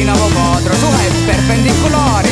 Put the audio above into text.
dinamo motro, tu hai perpendicolari